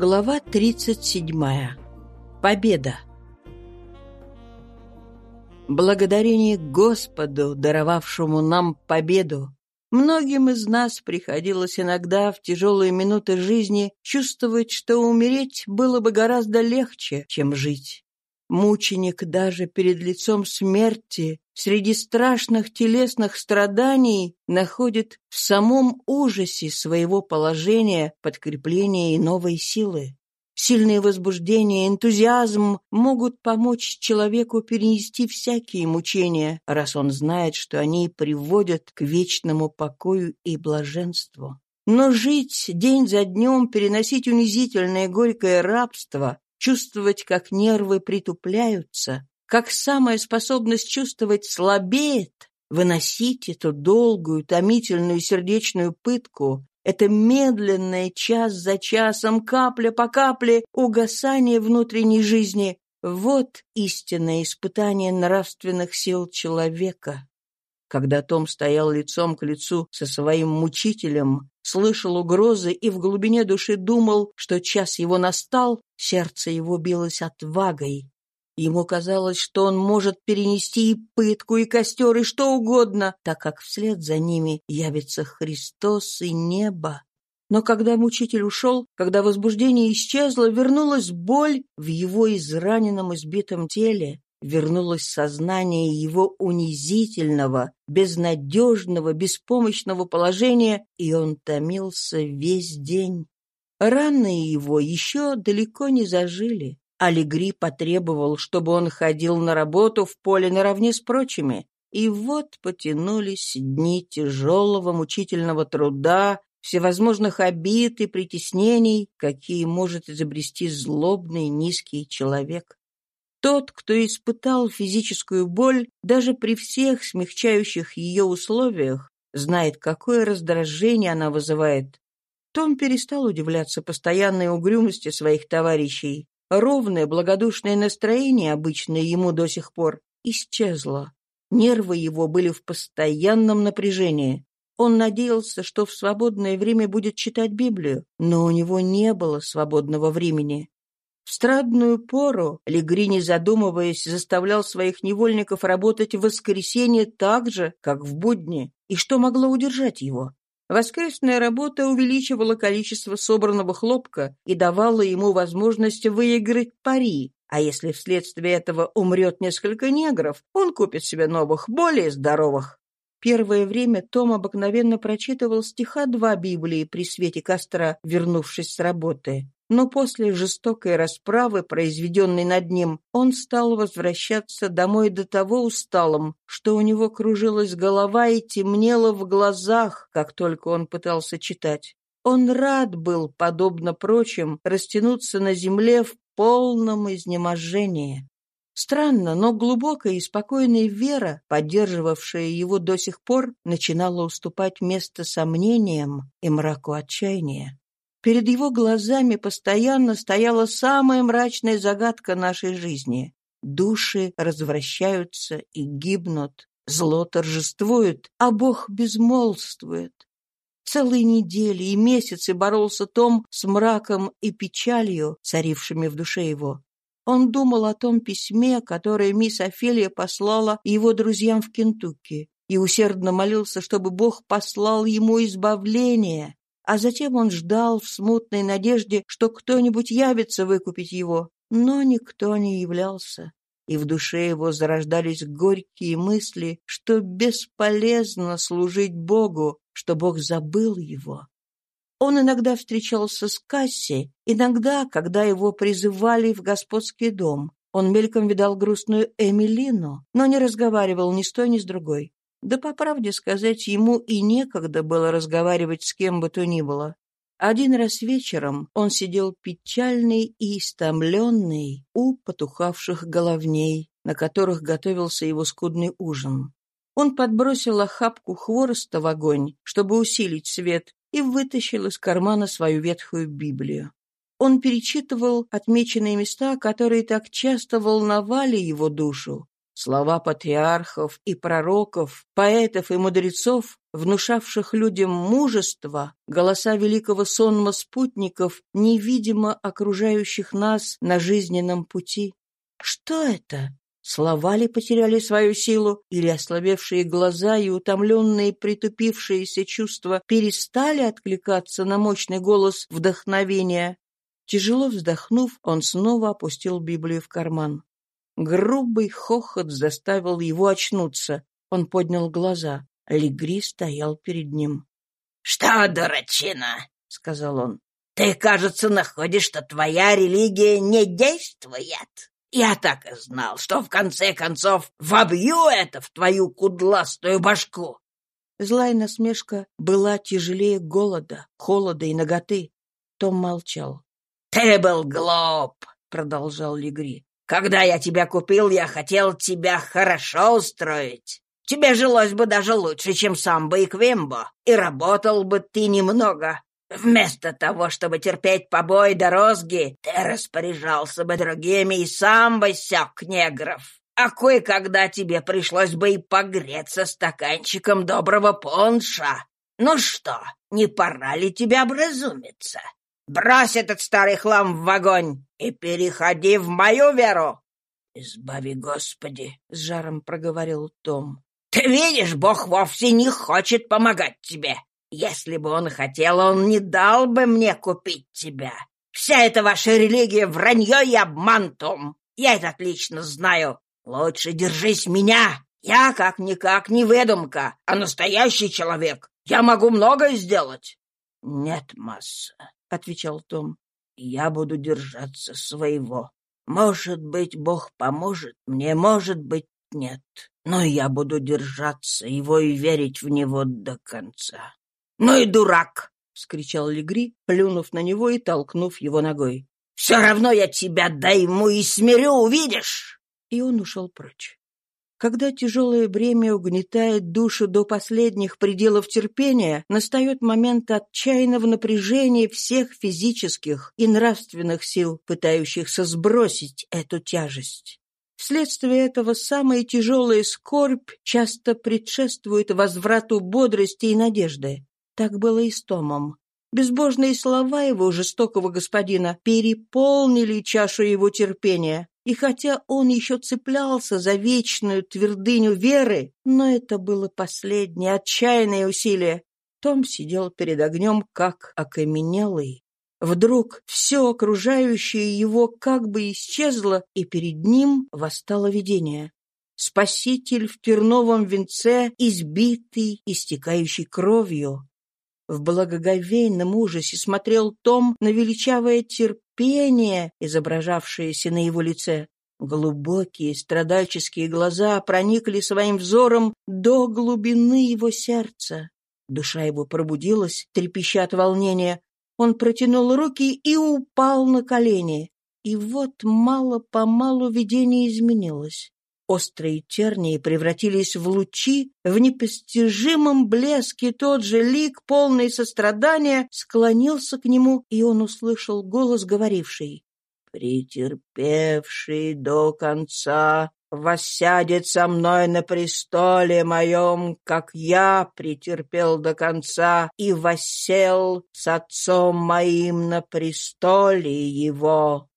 Глава 37. Победа. Благодарение Господу, даровавшему нам победу, многим из нас приходилось иногда в тяжелые минуты жизни чувствовать, что умереть было бы гораздо легче, чем жить. Мученик даже перед лицом смерти, среди страшных телесных страданий, находит в самом ужасе своего положения подкрепление и новой силы. Сильное возбуждение, энтузиазм могут помочь человеку перенести всякие мучения, раз он знает, что они приводят к вечному покою и блаженству. Но жить день за днем, переносить унизительное горькое рабство, чувствовать, как нервы притупляются, как самая способность чувствовать слабеет, выносить эту долгую, томительную сердечную пытку, это медленное час за часом, капля по капле угасание внутренней жизни — вот истинное испытание нравственных сил человека. Когда Том стоял лицом к лицу со своим мучителем, слышал угрозы и в глубине души думал, что час его настал, сердце его билось отвагой. Ему казалось, что он может перенести и пытку, и костер, и что угодно, так как вслед за ними явится Христос и небо. Но когда мучитель ушел, когда возбуждение исчезло, вернулась боль в его израненном избитом теле, вернулось сознание его унизительного, безнадежного, беспомощного положения, и он томился весь день. Раны его еще далеко не зажили. Алигри потребовал, чтобы он ходил на работу в поле наравне с прочими. И вот потянулись дни тяжелого мучительного труда, всевозможных обид и притеснений, какие может изобрести злобный низкий человек. Тот, кто испытал физическую боль, даже при всех смягчающих ее условиях, знает, какое раздражение она вызывает. Том перестал удивляться постоянной угрюмости своих товарищей. Ровное, благодушное настроение, обычное ему до сих пор, исчезло. Нервы его были в постоянном напряжении. Он надеялся, что в свободное время будет читать Библию, но у него не было свободного времени. В страдную пору Легри, не задумываясь, заставлял своих невольников работать в воскресенье так же, как в будни. И что могло удержать его? Воскресная работа увеличивала количество собранного хлопка и давала ему возможность выиграть пари. А если вследствие этого умрет несколько негров, он купит себе новых, более здоровых. Первое время Том обыкновенно прочитывал стиха два Библии при свете костра, вернувшись с работы но после жестокой расправы, произведенной над ним, он стал возвращаться домой до того усталым, что у него кружилась голова и темнело в глазах, как только он пытался читать. Он рад был, подобно прочим, растянуться на земле в полном изнеможении. Странно, но глубокая и спокойная вера, поддерживавшая его до сих пор, начинала уступать место сомнениям и мраку отчаяния. Перед его глазами постоянно стояла самая мрачная загадка нашей жизни. Души развращаются и гибнут, зло торжествует, а Бог безмолвствует. Целые недели и месяцы боролся Том с мраком и печалью, царившими в душе его. Он думал о том письме, которое мисс Офелия послала его друзьям в Кентукки, и усердно молился, чтобы Бог послал ему избавление, а затем он ждал в смутной надежде, что кто-нибудь явится выкупить его, но никто не являлся. И в душе его зарождались горькие мысли, что бесполезно служить Богу, что Бог забыл его. Он иногда встречался с Касси, иногда, когда его призывали в господский дом. Он мельком видал грустную Эмилину, но не разговаривал ни с той, ни с другой. Да, по правде сказать, ему и некогда было разговаривать с кем бы то ни было. Один раз вечером он сидел печальный и истомленный у потухавших головней, на которых готовился его скудный ужин. Он подбросил охапку хвороста в огонь, чтобы усилить свет, и вытащил из кармана свою ветхую Библию. Он перечитывал отмеченные места, которые так часто волновали его душу, Слова патриархов и пророков, поэтов и мудрецов, внушавших людям мужество, голоса великого сонма спутников, невидимо окружающих нас на жизненном пути. Что это? Слова ли потеряли свою силу, или ослабевшие глаза и утомленные притупившиеся чувства перестали откликаться на мощный голос вдохновения? Тяжело вздохнув, он снова опустил Библию в карман. Грубый хохот заставил его очнуться. Он поднял глаза. Легри стоял перед ним. — Что, дурачина? — сказал он. — Ты, кажется, находишь, что твоя религия не действует. Я так и знал, что в конце концов вобью это в твою кудластую башку. Злая насмешка была тяжелее голода, холода и ноготы. Том молчал. — Ты был глуп, — продолжал Легри. Когда я тебя купил, я хотел тебя хорошо устроить. Тебе жилось бы даже лучше, чем самбо и квембо, и работал бы ты немного. Вместо того, чтобы терпеть побои до розги, ты распоряжался бы другими и сам бы сёк негров. А кое-когда тебе пришлось бы и погреться стаканчиком доброго понша. Ну что, не пора ли тебе образумиться? Брось этот старый хлам в огонь и переходи в мою веру. — Избави, Господи, — с жаром проговорил Том. — Ты видишь, Бог вовсе не хочет помогать тебе. Если бы он хотел, он не дал бы мне купить тебя. Вся эта ваша религия — вранье и обман, Том. Я это отлично знаю. Лучше держись меня. Я как-никак не выдумка, а настоящий человек. Я могу многое сделать. — Нет, масса, — отвечал Том. «Я буду держаться своего. Может быть, Бог поможет мне, может быть, нет. Но я буду держаться его и верить в него до конца». «Ну и дурак!» — вскричал Легри, плюнув на него и толкнув его ногой. «Все равно я тебя дайму и смирю, увидишь!» И он ушел прочь. Когда тяжелое бремя угнетает душу до последних пределов терпения, настает момент отчаянного напряжения всех физических и нравственных сил, пытающихся сбросить эту тяжесть. Вследствие этого самая тяжелая скорбь часто предшествует возврату бодрости и надежды. Так было и с Томом. Безбожные слова его жестокого господина переполнили чашу его терпения. И хотя он еще цеплялся за вечную твердыню веры, но это было последнее отчаянное усилие. Том сидел перед огнем, как окаменелый. Вдруг все окружающее его как бы исчезло, и перед ним восстало видение. Спаситель в терновом венце, избитый, истекающий кровью. В благоговейном ужасе смотрел Том на величавое терпение, изображавшееся на его лице. Глубокие страдальческие глаза проникли своим взором до глубины его сердца. Душа его пробудилась, трепеща от волнения. Он протянул руки и упал на колени. И вот мало-помалу видение изменилось. Острые тернии превратились в лучи, в непостижимом блеске тот же лик, полный сострадания, склонился к нему, и он услышал голос, говоривший «Претерпевший до конца воссядет со мной на престоле моем, как я претерпел до конца и воссел с отцом моим на престоле его».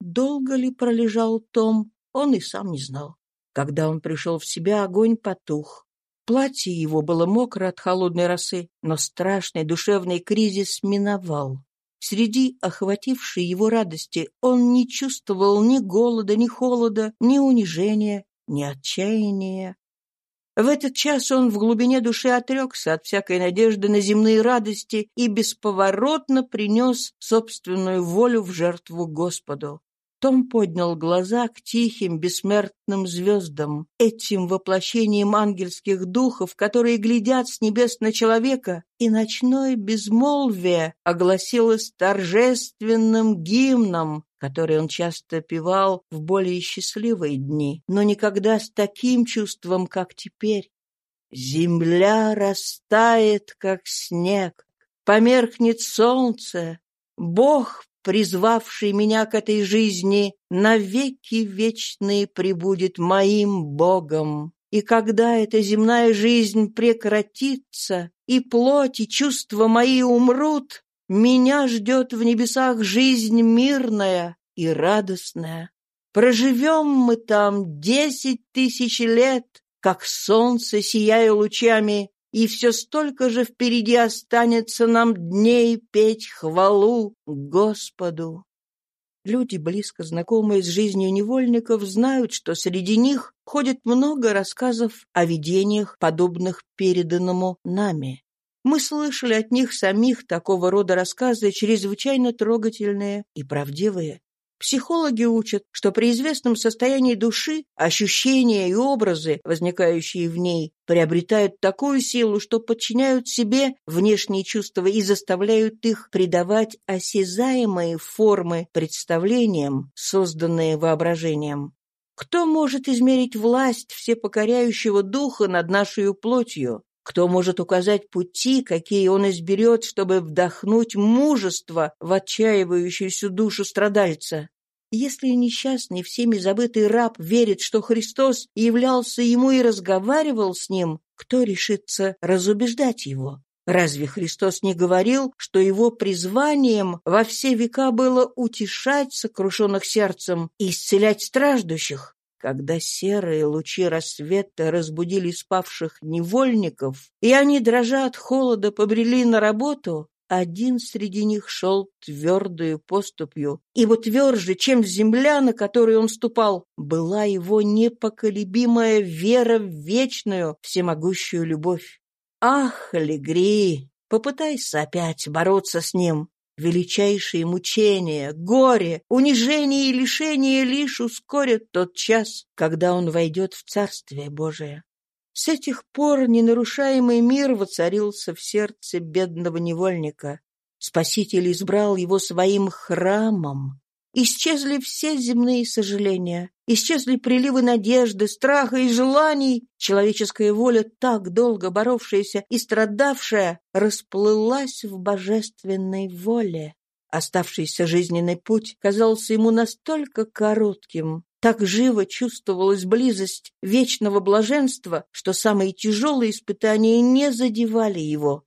Долго ли пролежал Том, он и сам не знал. Когда он пришел в себя, огонь потух. Платье его было мокро от холодной росы, но страшный душевный кризис миновал. Среди охватившей его радости он не чувствовал ни голода, ни холода, ни унижения, ни отчаяния. В этот час он в глубине души отрекся от всякой надежды на земные радости и бесповоротно принес собственную волю в жертву Господу. Том поднял глаза к тихим, бессмертным звездам, этим воплощением ангельских духов, которые глядят с небес на человека, и ночное безмолвие огласилось торжественным гимном, который он часто певал в более счастливые дни, но никогда с таким чувством, как теперь. Земля растает, как снег, померкнет солнце, Бог призвавший меня к этой жизни, навеки вечные прибудет моим Богом. И когда эта земная жизнь прекратится, и плоть и чувства мои умрут, меня ждет в небесах жизнь мирная и радостная. Проживем мы там десять тысяч лет, как солнце, сияя лучами, и все столько же впереди останется нам дней петь хвалу Господу. Люди, близко знакомые с жизнью невольников, знают, что среди них ходит много рассказов о видениях, подобных переданному нами. Мы слышали от них самих такого рода рассказы, чрезвычайно трогательные и правдивые. Психологи учат, что при известном состоянии души ощущения и образы, возникающие в ней, приобретают такую силу, что подчиняют себе внешние чувства и заставляют их придавать осязаемые формы представлениям, созданные воображением. Кто может измерить власть всепокоряющего духа над нашей плотью? Кто может указать пути, какие он изберет, чтобы вдохнуть мужество в отчаивающуюся душу страдальца? Если несчастный, всеми забытый раб верит, что Христос являлся ему и разговаривал с ним, кто решится разубеждать его? Разве Христос не говорил, что его призванием во все века было утешать сокрушенных сердцем и исцелять страждущих? Когда серые лучи рассвета разбудили спавших невольников, и они, дрожа от холода, побрели на работу, один среди них шел твердую поступью, ибо тверже, чем земля, на которую он ступал, была его непоколебимая вера в вечную, всемогущую любовь. Ах, Легри, попытайся опять бороться с ним, Величайшие мучения, горе, унижение и лишение лишь ускорят тот час, когда он войдет в Царствие Божие. С этих пор ненарушаемый мир воцарился в сердце бедного невольника. Спаситель избрал его своим храмом. Исчезли все земные сожаления, исчезли приливы надежды, страха и желаний. Человеческая воля, так долго боровшаяся и страдавшая, расплылась в божественной воле. Оставшийся жизненный путь казался ему настолько коротким, так живо чувствовалась близость вечного блаженства, что самые тяжелые испытания не задевали его.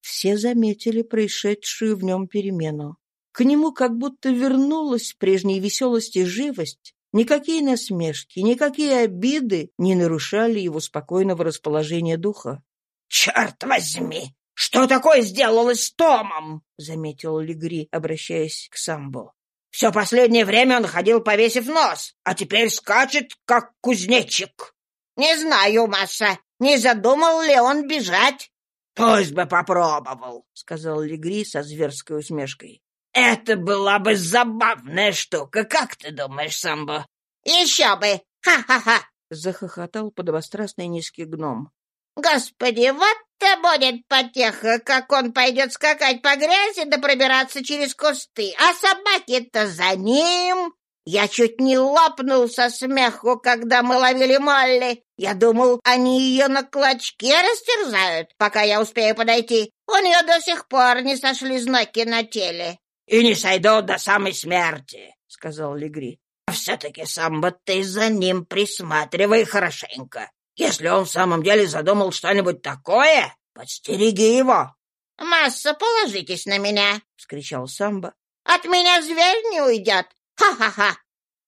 Все заметили происшедшую в нем перемену. К нему как будто вернулась прежняя веселость и живость. Никакие насмешки, никакие обиды не нарушали его спокойного расположения духа. «Черт возьми! Что такое сделалось с Томом?» — заметил Легри, обращаясь к Самбо. «Все последнее время он ходил, повесив нос, а теперь скачет, как кузнечик». «Не знаю, Маша, не задумал ли он бежать?» «Пусть бы попробовал», — сказал Легри со зверской усмешкой. Это была бы забавная штука, как ты думаешь, Самбо? Еще бы! Ха-ха-ха! Захохотал подобострастный низкий гном. Господи, вот-то будет потеха, как он пойдет скакать по грязи да пробираться через кусты, а собаки-то за ним. Я чуть не лопнул со смеху, когда мы ловили Молли. Я думал, они ее на клочке растерзают, пока я успею подойти. У нее до сих пор не сошли знаки на теле и не сойдут до самой смерти, — сказал Легри. — Все-таки сам бы ты за ним присматривай хорошенько. Если он в самом деле задумал что-нибудь такое, подстереги его. — Масса, положитесь на меня, — вскричал Самбо. — От меня зверь не уйдет. Ха-ха-ха.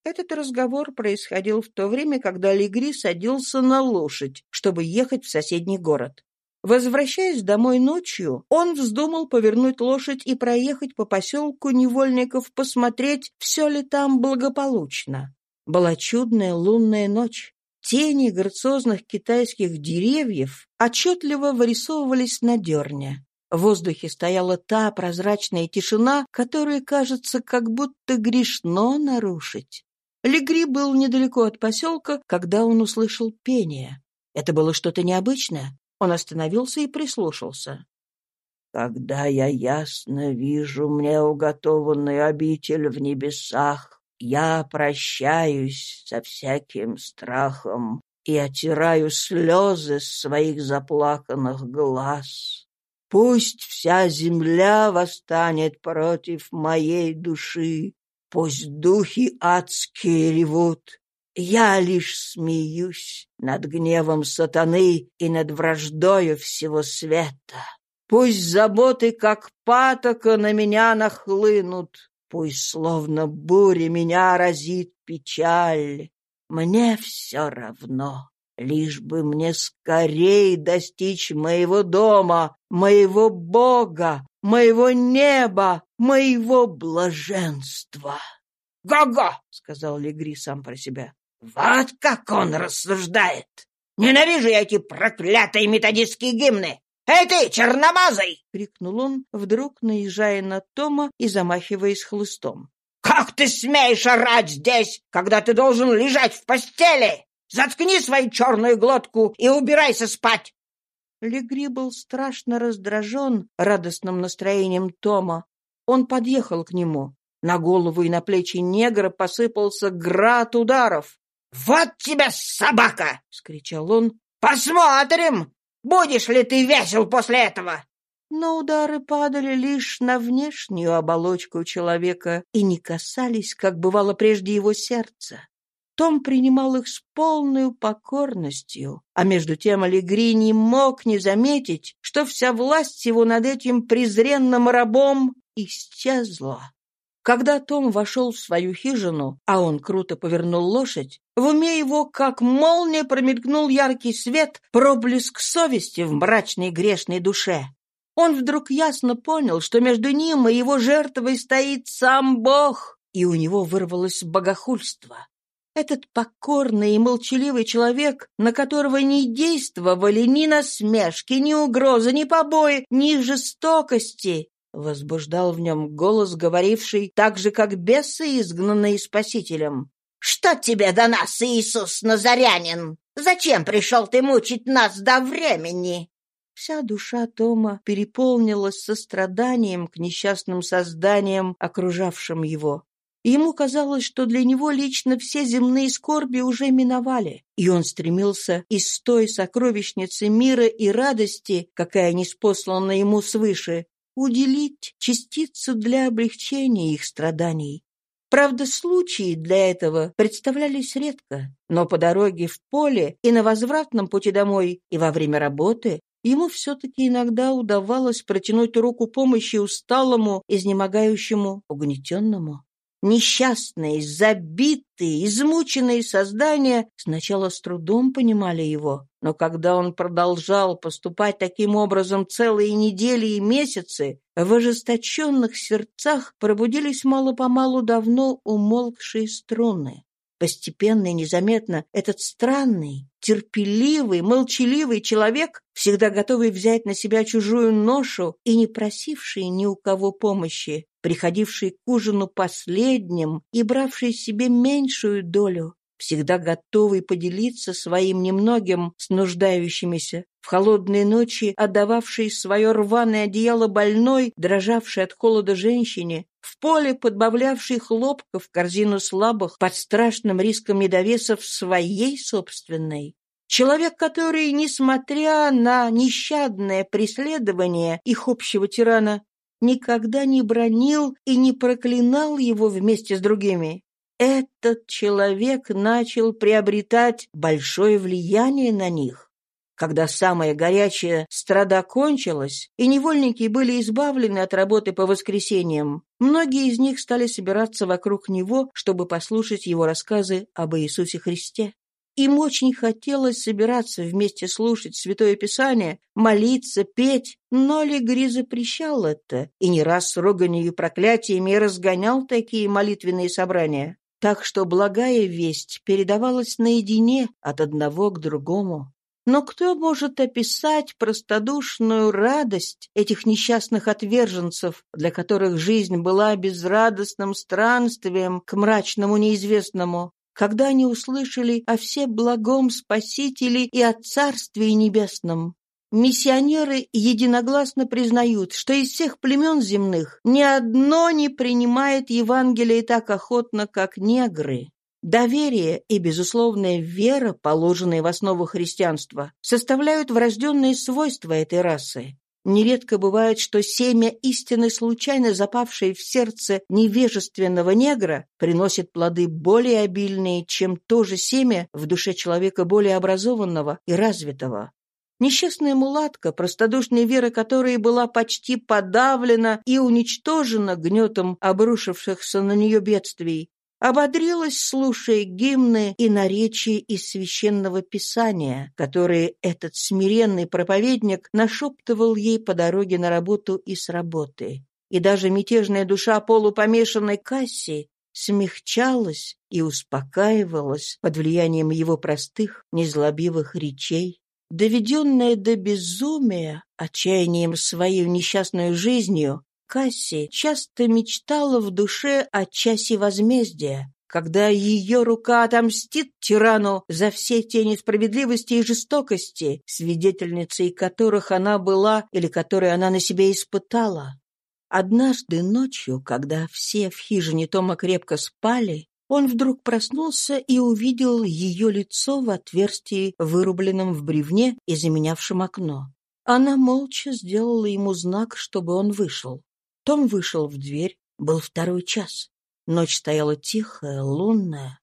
Этот разговор происходил в то время, когда Легри садился на лошадь, чтобы ехать в соседний город. Возвращаясь домой ночью, он вздумал повернуть лошадь и проехать по поселку невольников, посмотреть, все ли там благополучно. Была чудная лунная ночь. Тени грациозных китайских деревьев отчетливо вырисовывались на дерне. В воздухе стояла та прозрачная тишина, которую, кажется, как будто грешно нарушить. Легри был недалеко от поселка, когда он услышал пение. Это было что-то необычное. Он остановился и прислушался. «Когда я ясно вижу мне уготованную обитель в небесах, я прощаюсь со всяким страхом и отираю слезы с своих заплаканных глаз. Пусть вся земля восстанет против моей души, пусть духи адские ревут. Я лишь смеюсь над гневом сатаны и над враждою всего света. Пусть заботы, как патока, на меня нахлынут, пусть словно буря меня разит печаль. Мне все равно. Лишь бы мне скорей достичь моего дома, моего Бога, моего неба, моего блаженства. «Го-го!» — сказал Легри сам про себя. «Вот как он рассуждает! Ненавижу я эти проклятые методистские гимны! Эй ты, черномазый!» — крикнул он, вдруг наезжая на Тома и замахиваясь хлыстом. «Как ты смеешь орать здесь, когда ты должен лежать в постели? Заткни свою черную глотку и убирайся спать!» Легри был страшно раздражен радостным настроением Тома. Он подъехал к нему. На голову и на плечи негра посыпался град ударов. «Вот тебя, собака!» — скричал он. «Посмотрим, будешь ли ты весел после этого!» Но удары падали лишь на внешнюю оболочку человека и не касались, как бывало прежде его сердца. Том принимал их с полной покорностью, а между тем Аллегри не мог не заметить, что вся власть его над этим презренным рабом исчезла. Когда Том вошел в свою хижину, а он круто повернул лошадь, в уме его, как молния, промелькнул яркий свет, проблеск совести в мрачной грешной душе. Он вдруг ясно понял, что между ним и его жертвой стоит сам Бог, и у него вырвалось богохульство. Этот покорный и молчаливый человек, на которого не действовали ни насмешки, ни угрозы, ни побои, ни жестокости, возбуждал в нем голос, говоривший так же, как бесы, изгнанные Спасителем. «Что тебе до нас, Иисус Назарянин? Зачем пришел ты мучить нас до времени?» Вся душа Тома переполнилась состраданием к несчастным созданиям, окружавшим его. Ему казалось, что для него лично все земные скорби уже миновали, и он стремился из той сокровищницы мира и радости, какая неспослана ему свыше, уделить частицу для облегчения их страданий. Правда, случаи для этого представлялись редко, но по дороге в поле и на возвратном пути домой, и во время работы ему все-таки иногда удавалось протянуть руку помощи усталому, изнемогающему, угнетенному. Несчастные, забитые, измученные создания сначала с трудом понимали его, но когда он продолжал поступать таким образом целые недели и месяцы, в ожесточенных сердцах пробудились мало-помалу давно умолкшие струны. Постепенно и незаметно этот странный, терпеливый, молчаливый человек, всегда готовый взять на себя чужую ношу и не просивший ни у кого помощи, приходивший к ужину последним и бравший себе меньшую долю, всегда готовый поделиться своим немногим с нуждающимися, в холодные ночи отдававший свое рваное одеяло больной, дрожавшей от холода женщине, в поле подбавлявший хлопка в корзину слабых под страшным риском недовесов своей собственной. Человек, который, несмотря на нещадное преследование их общего тирана, никогда не бронил и не проклинал его вместе с другими. Этот человек начал приобретать большое влияние на них. Когда самая горячая страда кончилась, и невольники были избавлены от работы по воскресеньям, многие из них стали собираться вокруг него, чтобы послушать его рассказы об Иисусе Христе. Им очень хотелось собираться вместе слушать Святое Писание, молиться, петь, но Легри запрещал это и не раз с руганью и проклятиями разгонял такие молитвенные собрания. Так что благая весть передавалась наедине от одного к другому. Но кто может описать простодушную радость этих несчастных отверженцев, для которых жизнь была безрадостным странствием к мрачному неизвестному, когда они услышали о всеблагом Спасителе и о Царстве Небесном? Миссионеры единогласно признают, что из всех племен земных ни одно не принимает Евангелие так охотно, как негры. Доверие и безусловная вера, положенные в основу христианства, составляют врожденные свойства этой расы. Нередко бывает, что семя истины, случайно запавшее в сердце невежественного негра, приносит плоды более обильные, чем то же семя в душе человека более образованного и развитого. Несчастная мулатка, простодушная вера которой была почти подавлена и уничтожена гнетом обрушившихся на нее бедствий, ободрилась, слушая гимны и наречия из священного писания, которые этот смиренный проповедник нашептывал ей по дороге на работу и с работы. И даже мятежная душа полупомешанной Касси смягчалась и успокаивалась под влиянием его простых, незлобивых речей. Доведенная до безумия, отчаянием свою несчастную жизнью, Касси часто мечтала в душе о часе возмездия, когда ее рука отомстит тирану за все те несправедливости и жестокости, свидетельницей которых она была или которые она на себе испытала. Однажды ночью, когда все в хижине Тома крепко спали, он вдруг проснулся и увидел ее лицо в отверстии, вырубленном в бревне и заменявшем окно. Она молча сделала ему знак, чтобы он вышел. Том вышел в дверь, был второй час. Ночь стояла тихая, лунная.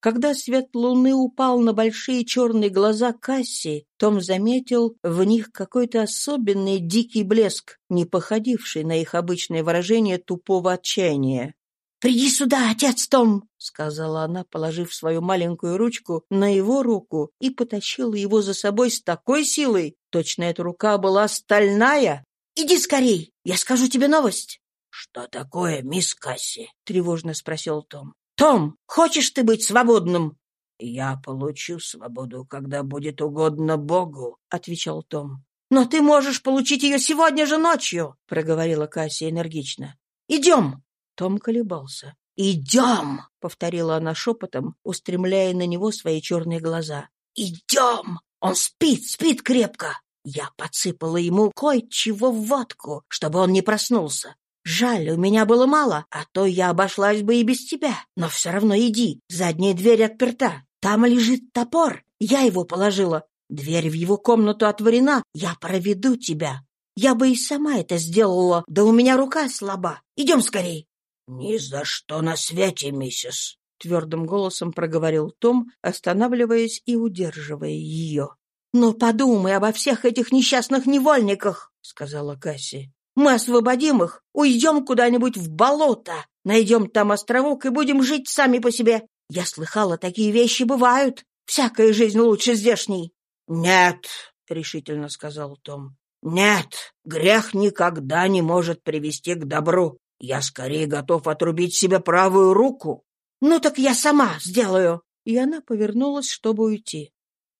Когда свет луны упал на большие черные глаза Касси, Том заметил в них какой-то особенный дикий блеск, не походивший на их обычное выражение тупого отчаяния. «Приди сюда, отец Том!» — сказала она, положив свою маленькую ручку на его руку и потащила его за собой с такой силой, точно эта рука была стальная, Иди скорей, я скажу тебе новость. — Что такое, мисс Касси? — тревожно спросил Том. — Том, хочешь ты быть свободным? — Я получу свободу, когда будет угодно Богу, — отвечал Том. — Но ты можешь получить ее сегодня же ночью, — проговорила Касси энергично. — Идем. Том колебался. «Идем!» — повторила она шепотом, устремляя на него свои черные глаза. «Идем! Он спит, спит крепко!» Я подсыпала ему кое-чего в водку, чтобы он не проснулся. Жаль, у меня было мало, а то я обошлась бы и без тебя. Но все равно иди, задняя дверь отперта. Там лежит топор, я его положила. Дверь в его комнату отворена, я проведу тебя. Я бы и сама это сделала, да у меня рука слаба. Идем скорей. — Ни за что на свете, миссис, — твердым голосом проговорил Том, останавливаясь и удерживая ее. «Но подумай обо всех этих несчастных невольниках», — сказала Касси. «Мы освободим их, уйдем куда-нибудь в болото, найдем там островок и будем жить сами по себе. Я слыхала, такие вещи бывают. Всякая жизнь лучше здешней». «Нет», — решительно сказал Том. «Нет, грех никогда не может привести к добру. Я скорее готов отрубить себе правую руку». «Ну так я сама сделаю». И она повернулась, чтобы уйти.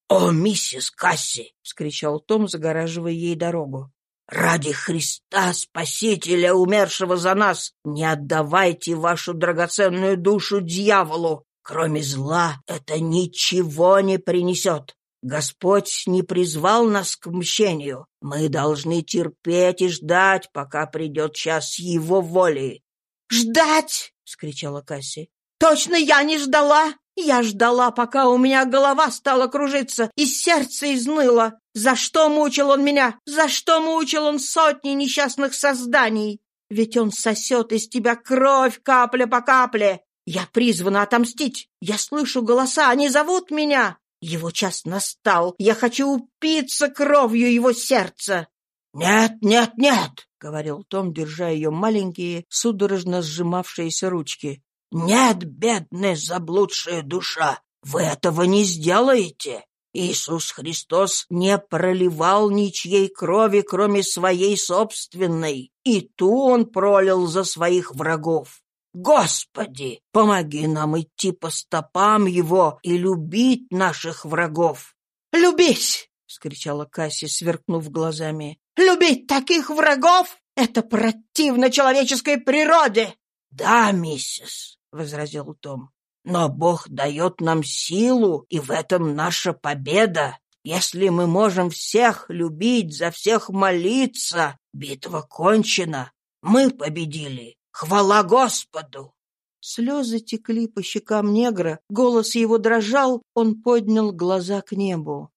«О, миссис Касси!» — вскричал Том, загораживая ей дорогу. «Ради Христа, Спасителя, умершего за нас, не отдавайте вашу драгоценную душу дьяволу. Кроме зла это ничего не принесет. Господь не призвал нас к мщению. Мы должны терпеть и ждать, пока придет час Его воли». «Ждать!» — вскричала Касси. «Точно я не ждала! Я ждала, пока у меня голова стала кружиться и сердце изныло. За что мучил он меня? За что мучил он сотни несчастных созданий? Ведь он сосет из тебя кровь капля по капле. Я призвана отомстить. Я слышу голоса, они зовут меня. Его час настал. Я хочу упиться кровью его сердца. «Нет, нет, нет!» — говорил Том, держа ее маленькие, судорожно сжимавшиеся ручки. «Нет, бедная заблудшая душа, вы этого не сделаете. Иисус Христос не проливал ничьей крови, кроме своей собственной, и ту Он пролил за своих врагов. Господи, помоги нам идти по стопам Его и любить наших врагов. «Любить!» — вскричала Касси, сверкнув глазами. «Любить таких врагов — это противно человеческой природе!» «Да, миссис, — возразил Том. «Но Бог дает нам силу, и в этом наша победа. Если мы можем всех любить, за всех молиться, битва кончена. Мы победили. Хвала Господу!» Слезы текли по щекам негра, голос его дрожал, он поднял глаза к небу.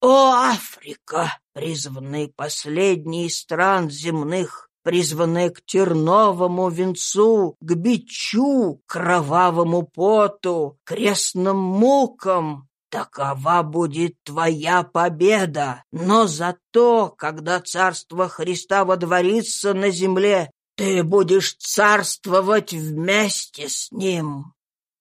«О, Африка, призванный последний из стран земных, призванная к терновому венцу, к бичу, кровавому поту, крестным мукам, Такова будет твоя победа, но зато, когда царство Христа водворится на земле, ты будешь царствовать вместе с ним.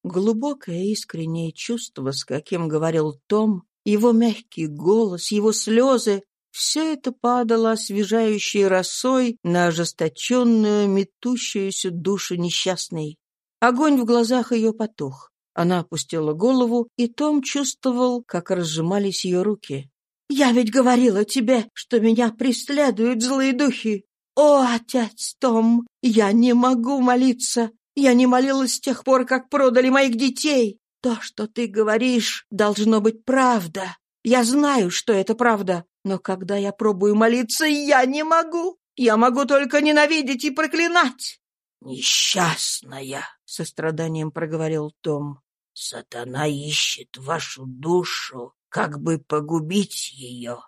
Глубокое искреннее чувство, с каким говорил Том, его мягкий голос, его слезы — все это падало освежающей росой на ожесточенную, метущуюся душу несчастной. Огонь в глазах ее потух. Она опустила голову, и Том чувствовал, как разжимались ее руки. «Я ведь говорила тебе, что меня преследуют злые духи! О, отец Том, я не могу молиться! Я не молилась с тех пор, как продали моих детей! То, что ты говоришь, должно быть правда! Я знаю, что это правда, но когда я пробую молиться, я не могу! Я могу только ненавидеть и проклинать!» «Несчастная!» — состраданием проговорил Том. «Сатана ищет вашу душу, как бы погубить ее.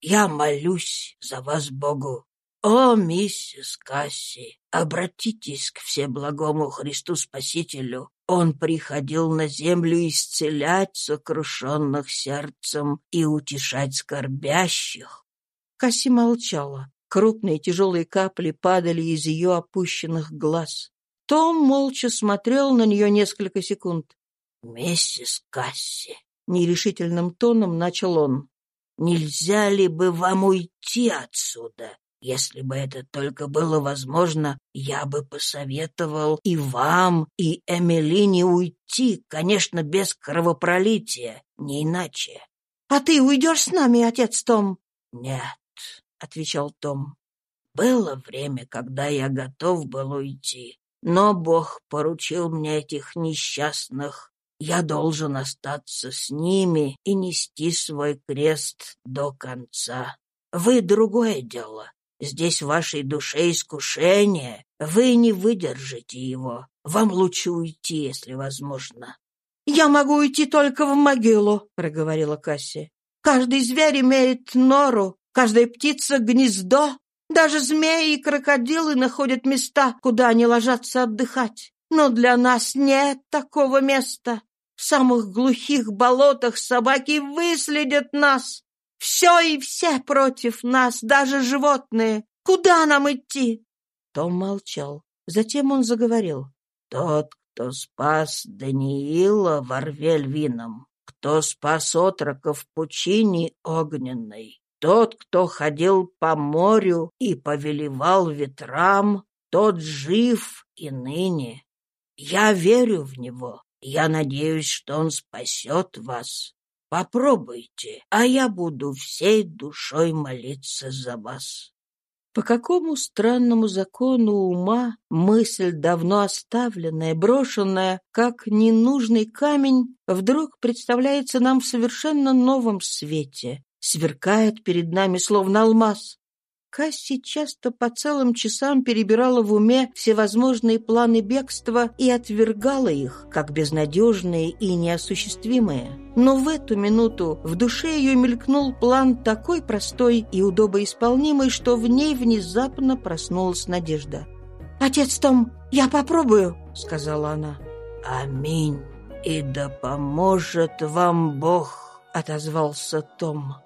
Я молюсь за вас Богу. О, миссис Касси, обратитесь к Всеблагому Христу Спасителю. Он приходил на землю исцелять сокрушенных сердцем и утешать скорбящих». Касси молчала. Крупные тяжелые капли падали из ее опущенных глаз. Том молча смотрел на нее несколько секунд. «Миссис Касси», — нерешительным тоном начал он, — «нельзя ли бы вам уйти отсюда? Если бы это только было возможно, я бы посоветовал и вам, и Эмилине уйти, конечно, без кровопролития, не иначе». «А ты уйдешь с нами, отец Том?» «Нет», — отвечал Том. «Было время, когда я готов был уйти, но Бог поручил мне этих несчастных. Я должен остаться с ними и нести свой крест до конца. Вы другое дело. Здесь в вашей душе искушение. Вы не выдержите его. Вам лучше уйти, если возможно. «Я могу уйти только в могилу», — проговорила Касси. «Каждый зверь имеет нору, Каждая птица — гнездо. Даже змеи и крокодилы находят места, куда они ложатся отдыхать. Но для нас нет такого места. В самых глухих болотах собаки выследят нас. Все и все против нас, даже животные. Куда нам идти?» Том молчал. Затем он заговорил. «Тот, кто спас Даниила в орве львином, кто спас отрока в пучине огненной, тот, кто ходил по морю и повелевал ветрам, тот жив и ныне. Я верю в него. Я надеюсь, что он спасет вас. Попробуйте, а я буду всей душой молиться за вас. По какому странному закону ума мысль, давно оставленная, брошенная, как ненужный камень, вдруг представляется нам в совершенно новом свете, сверкает перед нами, словно алмаз. Касси часто по целым часам перебирала в уме всевозможные планы бегства и отвергала их, как безнадежные и неосуществимые. Но в эту минуту в душе ее мелькнул план такой простой и удобоисполнимый, что в ней внезапно проснулась надежда. «Отец Том, я попробую», — сказала она. «Аминь, и да поможет вам Бог», — отозвался Том.